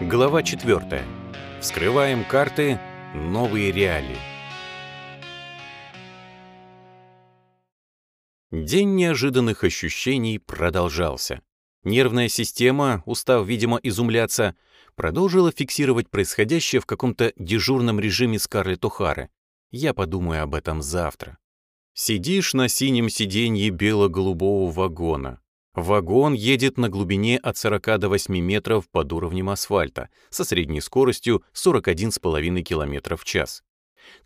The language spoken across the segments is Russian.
Глава 4. Вскрываем карты «Новые реалии». День неожиданных ощущений продолжался. Нервная система, устав, видимо, изумляться, продолжила фиксировать происходящее в каком-то дежурном режиме Скарлетт О'Хары. Я подумаю об этом завтра. Сидишь на синем сиденье бело-голубого вагона. Вагон едет на глубине от 40 до 8 метров под уровнем асфальта со средней скоростью 41,5 км в час.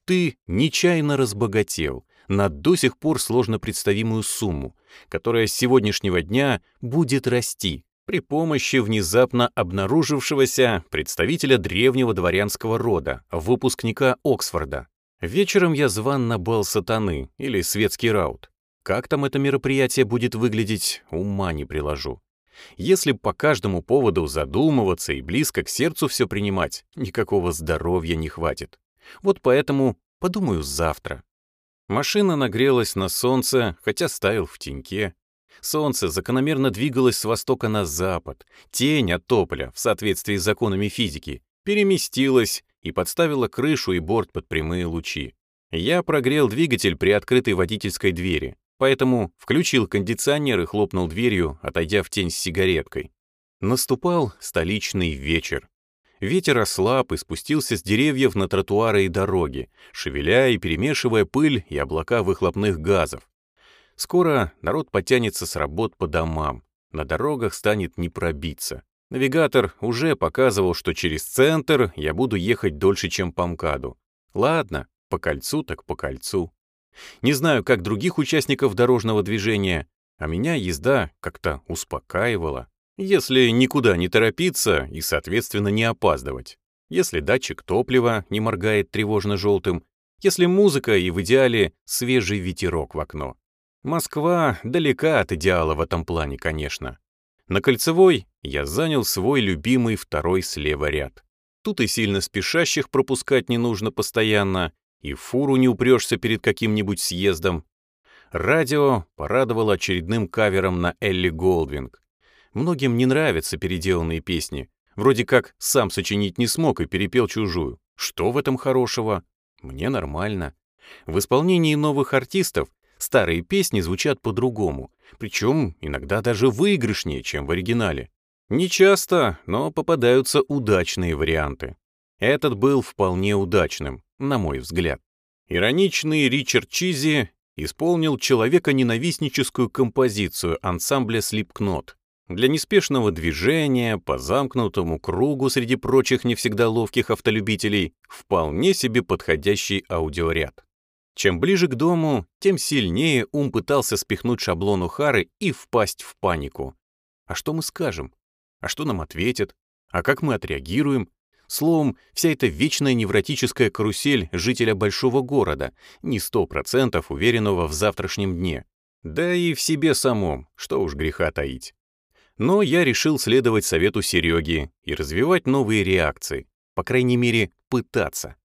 Ты нечаянно разбогател на до сих пор сложно представимую сумму, которая с сегодняшнего дня будет расти при помощи внезапно обнаружившегося представителя древнего дворянского рода, выпускника Оксфорда. Вечером я зван на бал сатаны или светский раут. Как там это мероприятие будет выглядеть, ума не приложу. Если по каждому поводу задумываться и близко к сердцу все принимать, никакого здоровья не хватит. Вот поэтому подумаю завтра. Машина нагрелась на солнце, хотя ставил в теньке. Солнце закономерно двигалось с востока на запад. Тень от тополя, в соответствии с законами физики, переместилась и подставила крышу и борт под прямые лучи. Я прогрел двигатель при открытой водительской двери. Поэтому включил кондиционер и хлопнул дверью, отойдя в тень с сигареткой. Наступал столичный вечер. Ветер ослаб и спустился с деревьев на тротуары и дороги, шевеля и перемешивая пыль и облака выхлопных газов. Скоро народ потянется с работ по домам, на дорогах станет не пробиться. Навигатор уже показывал, что через центр я буду ехать дольше, чем по МКАДу. Ладно, по кольцу так по кольцу. Не знаю, как других участников дорожного движения, а меня езда как-то успокаивала. Если никуда не торопиться и, соответственно, не опаздывать. Если датчик топлива не моргает тревожно-желтым. Если музыка и в идеале свежий ветерок в окно. Москва далека от идеала в этом плане, конечно. На Кольцевой я занял свой любимый второй слева ряд. Тут и сильно спешащих пропускать не нужно постоянно, и фуру не упрешься перед каким-нибудь съездом. Радио порадовало очередным кавером на Элли Голдвинг. Многим не нравятся переделанные песни. Вроде как сам сочинить не смог и перепел чужую. Что в этом хорошего? Мне нормально. В исполнении новых артистов старые песни звучат по-другому, причем иногда даже выигрышнее, чем в оригинале. Не часто, но попадаются удачные варианты. Этот был вполне удачным на мой взгляд. Ироничный Ричард Чизи исполнил человека-ненавистническую композицию ансамбля Слипкнот для неспешного движения по замкнутому кругу среди прочих не всегда ловких автолюбителей вполне себе подходящий аудиоряд. Чем ближе к дому, тем сильнее ум пытался спихнуть шаблон Ухары и впасть в панику. А что мы скажем? А что нам ответят? А как мы отреагируем? Словом, вся эта вечная невротическая карусель жителя большого города, не сто процентов уверенного в завтрашнем дне. Да и в себе самом, что уж греха таить. Но я решил следовать совету Сереги и развивать новые реакции, по крайней мере, пытаться.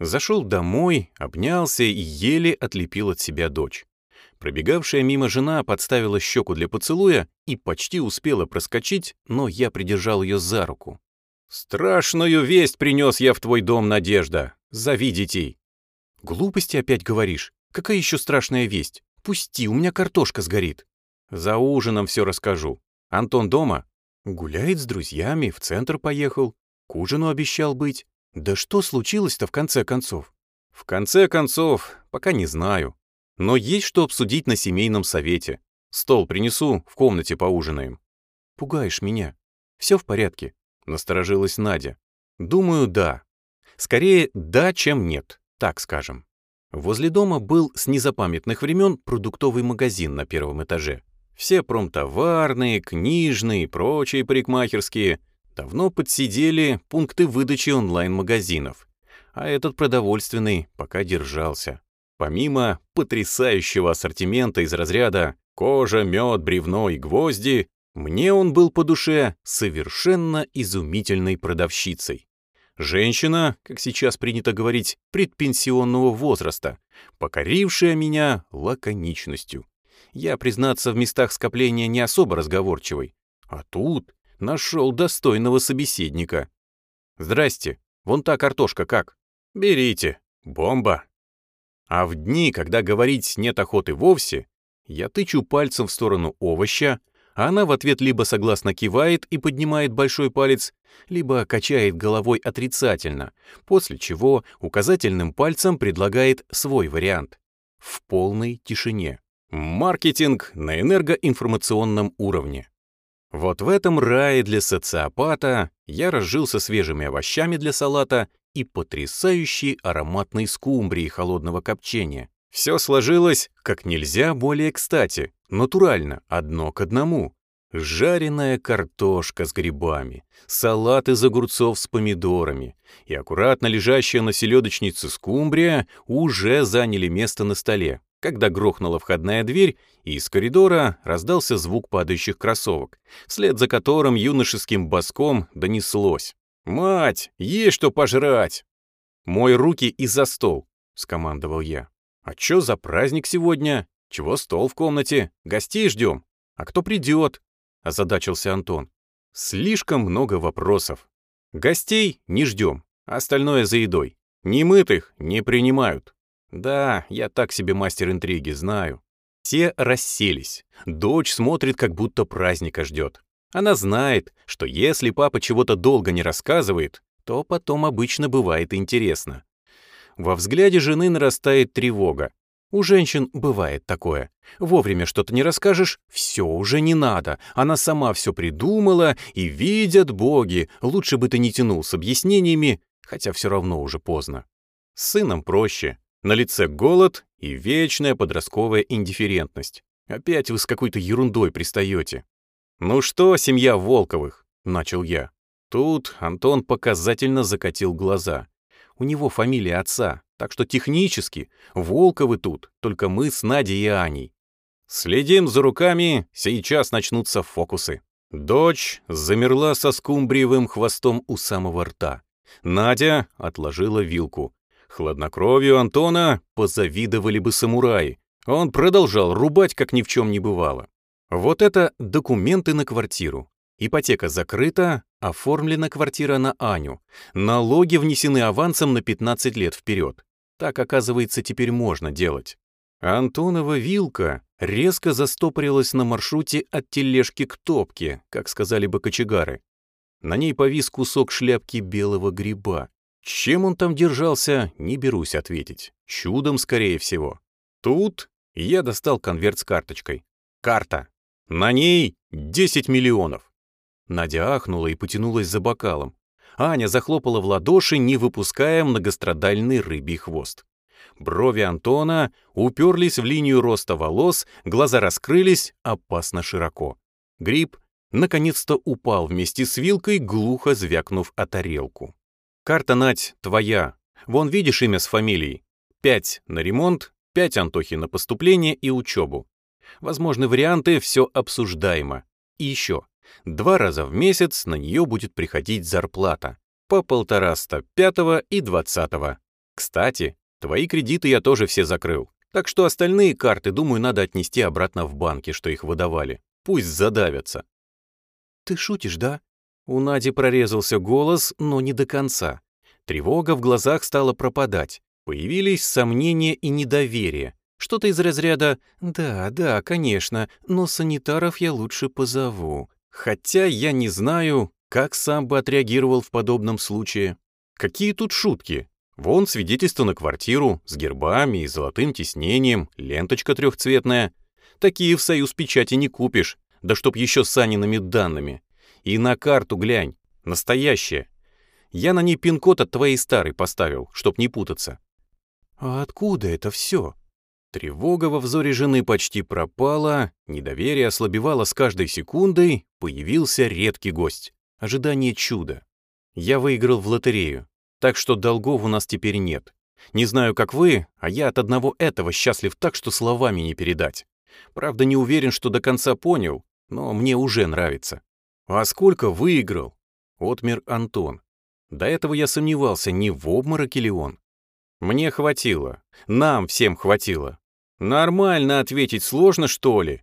Зашел домой, обнялся и еле отлепил от себя дочь. Пробегавшая мимо жена подставила щеку для поцелуя и почти успела проскочить, но я придержал ее за руку. «Страшную весть принес я в твой дом, Надежда. Зови детей». «Глупости опять говоришь. Какая еще страшная весть? Пусти, у меня картошка сгорит». «За ужином все расскажу. Антон дома?» «Гуляет с друзьями, в центр поехал. К ужину обещал быть. Да что случилось-то в конце концов?» «В конце концов, пока не знаю. Но есть что обсудить на семейном совете. Стол принесу, в комнате поужинаем». «Пугаешь меня. Все в порядке?» Насторожилась Надя. Думаю, да. Скорее, да, чем нет, так скажем. Возле дома был с незапамятных времен продуктовый магазин на первом этаже. Все промтоварные, книжные и прочие парикмахерские давно подсидели пункты выдачи онлайн-магазинов. А этот продовольственный пока держался. Помимо потрясающего ассортимента из разряда кожа, мед, бревно и гвозди, мне он был по душе совершенно изумительной продавщицей. Женщина, как сейчас принято говорить, предпенсионного возраста, покорившая меня лаконичностью. Я, признаться, в местах скопления не особо разговорчивый. А тут Нашел достойного собеседника. Здрасте, вон та картошка как? Берите. Бомба. А в дни, когда говорить нет охоты вовсе, я тычу пальцем в сторону овоща, она в ответ либо согласно кивает и поднимает большой палец, либо качает головой отрицательно, после чего указательным пальцем предлагает свой вариант. В полной тишине. Маркетинг на энергоинформационном уровне. Вот в этом рае для социопата я разжился свежими овощами для салата и потрясающей ароматной скумбрией холодного копчения. Все сложилось как нельзя более кстати, натурально, одно к одному. Жареная картошка с грибами, салат из огурцов с помидорами и аккуратно лежащая на селедочнице скумбрия уже заняли место на столе, когда грохнула входная дверь, и из коридора раздался звук падающих кроссовок, вслед за которым юношеским боском донеслось. «Мать, есть что пожрать!» «Мой руки и за стол», — скомандовал я. «А чё за праздник сегодня? Чего стол в комнате? Гостей ждем? А кто придет?» — озадачился Антон. «Слишком много вопросов. Гостей не ждем, остальное за едой. Немытых не принимают. Да, я так себе мастер интриги, знаю. Все расселись. Дочь смотрит, как будто праздника ждет. Она знает, что если папа чего-то долго не рассказывает, то потом обычно бывает интересно. Во взгляде жены нарастает тревога. У женщин бывает такое. Вовремя что-то не расскажешь, все уже не надо. Она сама все придумала, и видят боги. Лучше бы ты не тянул с объяснениями, хотя все равно уже поздно. С сыном проще. На лице голод и вечная подростковая индифферентность. Опять вы с какой-то ерундой пристаете. «Ну что, семья Волковых?» — начал я. Тут Антон показательно закатил глаза. У него фамилия отца, так что технически Волковы тут, только мы с Надей и Аней. Следим за руками, сейчас начнутся фокусы. Дочь замерла со скумбриевым хвостом у самого рта. Надя отложила вилку. Хладнокровию Антона позавидовали бы самураи. Он продолжал рубать, как ни в чем не бывало. Вот это документы на квартиру. Ипотека закрыта, оформлена квартира на Аню. Налоги внесены авансом на 15 лет вперед. Так, оказывается, теперь можно делать. Антонова вилка резко застопорилась на маршруте от тележки к топке, как сказали бы кочегары. На ней повис кусок шляпки белого гриба. Чем он там держался, не берусь ответить. Чудом, скорее всего. Тут я достал конверт с карточкой. Карта. На ней 10 миллионов. Надя ахнула и потянулась за бокалом. Аня захлопала в ладоши, не выпуская многострадальный рыбий хвост. Брови Антона уперлись в линию роста волос, глаза раскрылись опасно широко. Гриб наконец-то упал вместе с вилкой, глухо звякнув о тарелку. Карта, Нать, твоя. Вон видишь имя с фамилией. Пять на ремонт, пять Антохи на поступление и учебу. Возможны варианты, все обсуждаемо. И еще. Два раза в месяц на нее будет приходить зарплата. По полтораста пятого и двадцатого. Кстати, твои кредиты я тоже все закрыл. Так что остальные карты, думаю, надо отнести обратно в банки, что их выдавали. Пусть задавятся. Ты шутишь, да? У Нади прорезался голос, но не до конца. Тревога в глазах стала пропадать. Появились сомнения и недоверие. Что-то из разряда «Да, да, конечно, но санитаров я лучше позову». Хотя я не знаю, как сам бы отреагировал в подобном случае. Какие тут шутки? Вон свидетельство на квартиру с гербами и золотым тиснением, ленточка трехцветная. Такие в союз печати не купишь, да чтоб еще с Саниными данными. И на карту глянь, настоящая. Я на ней пин-код от твоей старой поставил, чтоб не путаться. А откуда это все? Тревога во взоре жены почти пропала, недоверие ослабевало с каждой секундой, появился редкий гость. Ожидание чуда. Я выиграл в лотерею, так что долгов у нас теперь нет. Не знаю, как вы, а я от одного этого счастлив так, что словами не передать. Правда, не уверен, что до конца понял, но мне уже нравится. «А сколько выиграл?» — отмер Антон. До этого я сомневался, не в обмороке ли он. Мне хватило. Нам всем хватило. Нормально ответить сложно, что ли?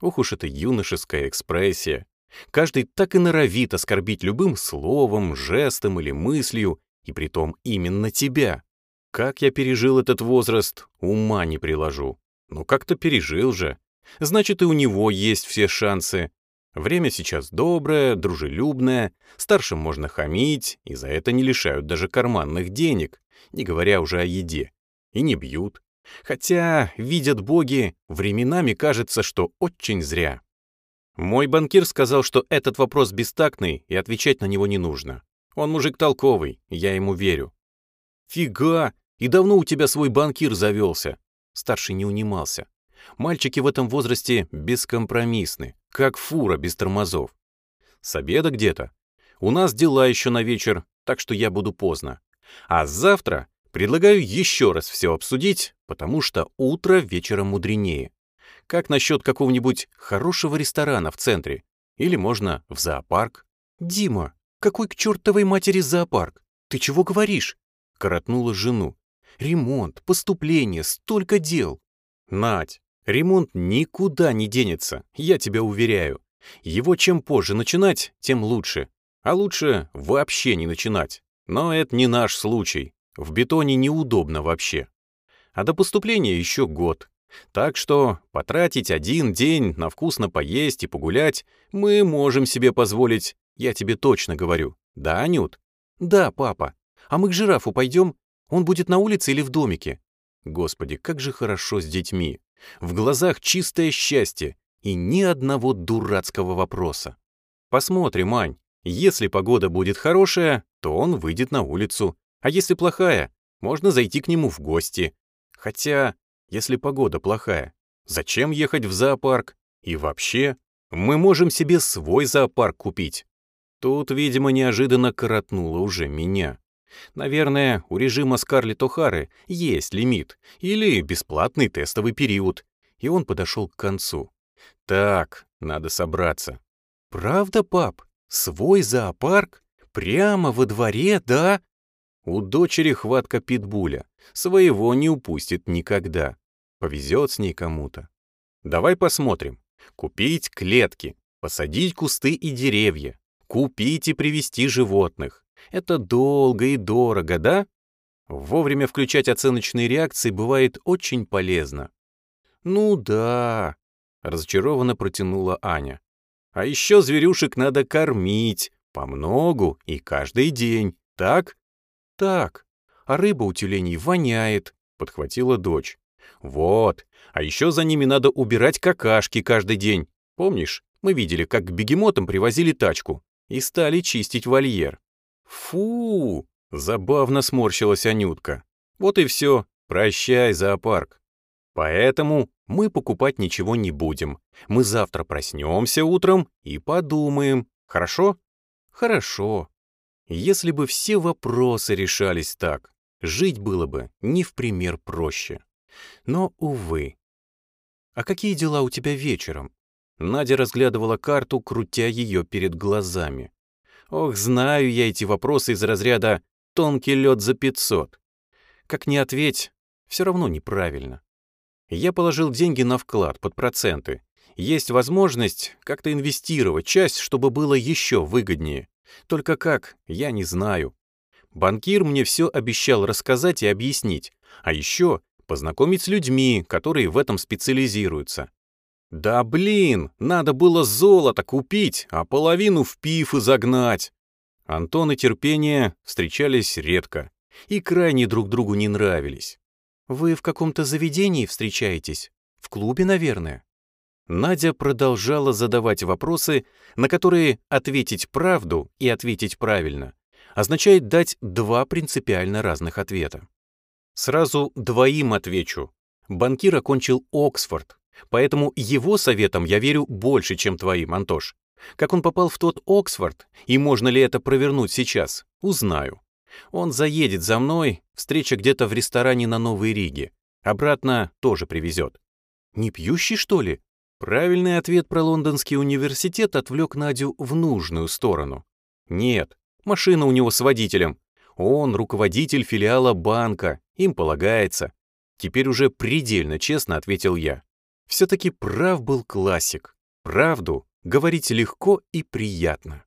Ох уж эта юношеская экспрессия. Каждый так и норовит оскорбить любым словом, жестом или мыслью, и притом именно тебя. Как я пережил этот возраст, ума не приложу. Ну как-то пережил же. Значит, и у него есть все шансы. Время сейчас доброе, дружелюбное, старшим можно хамить, и за это не лишают даже карманных денег, не говоря уже о еде. И не бьют. Хотя, видят боги, временами кажется, что очень зря. Мой банкир сказал, что этот вопрос бестактный, и отвечать на него не нужно. Он мужик толковый, я ему верю. «Фига! И давно у тебя свой банкир завелся?» Старший не унимался. Мальчики в этом возрасте бескомпромиссны, как фура без тормозов. С обеда где-то. У нас дела еще на вечер, так что я буду поздно. А завтра предлагаю еще раз все обсудить, потому что утро вечером мудренее. Как насчет какого-нибудь хорошего ресторана в центре? Или можно в зоопарк? Дима, какой к чертовой матери зоопарк? Ты чего говоришь? Коротнула жену. Ремонт, поступление, столько дел. Надь, ремонт никуда не денется, я тебя уверяю. Его чем позже начинать, тем лучше. А лучше вообще не начинать. Но это не наш случай. В бетоне неудобно вообще. А до поступления еще год. Так что потратить один день на вкусно поесть и погулять мы можем себе позволить, я тебе точно говорю. Да, Анют? Да, папа. А мы к жирафу пойдем? Он будет на улице или в домике? Господи, как же хорошо с детьми. В глазах чистое счастье и ни одного дурацкого вопроса. Посмотрим, Ань. Если погода будет хорошая, то он выйдет на улицу. А если плохая, можно зайти к нему в гости. Хотя если погода плохая? Зачем ехать в зоопарк? И вообще, мы можем себе свой зоопарк купить. Тут, видимо, неожиданно коротнуло уже меня. Наверное, у режима Скарлетт О'Хары есть лимит или бесплатный тестовый период, и он подошел к концу. Так, надо собраться. Правда, пап? Свой зоопарк? Прямо во дворе, да? У дочери хватка питбуля. Своего не упустит никогда. Повезет с ней кому-то. Давай посмотрим. Купить клетки, посадить кусты и деревья, купить и привести животных. Это долго и дорого, да? Вовремя включать оценочные реакции бывает очень полезно. Ну да, разочарованно протянула Аня. А еще зверюшек надо кормить, помногу и каждый день, так? «Так, а рыба у тюленей воняет», — подхватила дочь. «Вот, а еще за ними надо убирать какашки каждый день. Помнишь, мы видели, как к бегемотам привозили тачку и стали чистить вольер». «Фу!» — забавно сморщилась Анютка. «Вот и все, прощай, зоопарк. Поэтому мы покупать ничего не будем. Мы завтра проснемся утром и подумаем, хорошо?» «Хорошо», если бы все вопросы решались так, жить было бы не в пример проще. Но, увы. «А какие дела у тебя вечером?» Надя разглядывала карту, крутя ее перед глазами. «Ох, знаю я эти вопросы из разряда «тонкий лед за 500». Как не ответь, все равно неправильно. Я положил деньги на вклад под проценты. Есть возможность как-то инвестировать часть, чтобы было еще выгоднее. Только как, я не знаю. Банкир мне все обещал рассказать и объяснить, а еще познакомить с людьми, которые в этом специализируются. Да блин, надо было золото купить, а половину в пиф загнать. Антон и Терпение встречались редко и крайне друг другу не нравились. «Вы в каком-то заведении встречаетесь? В клубе, наверное?» Надя продолжала задавать вопросы, на которые ответить правду и ответить правильно означает дать два принципиально разных ответа. Сразу двоим отвечу. Банкир окончил Оксфорд, поэтому его советам я верю больше, чем твоим, Антош. Как он попал в тот Оксфорд, и можно ли это провернуть сейчас, узнаю. Он заедет за мной, встреча где-то в ресторане на Новой Риге. Обратно тоже привезет. Не пьющий, что ли? Правильный ответ про Лондонский университет отвлек Надю в нужную сторону. Нет, машина у него с водителем. Он руководитель филиала банка, им полагается. Теперь уже предельно честно ответил я. Все-таки прав был классик. Правду говорить легко и приятно.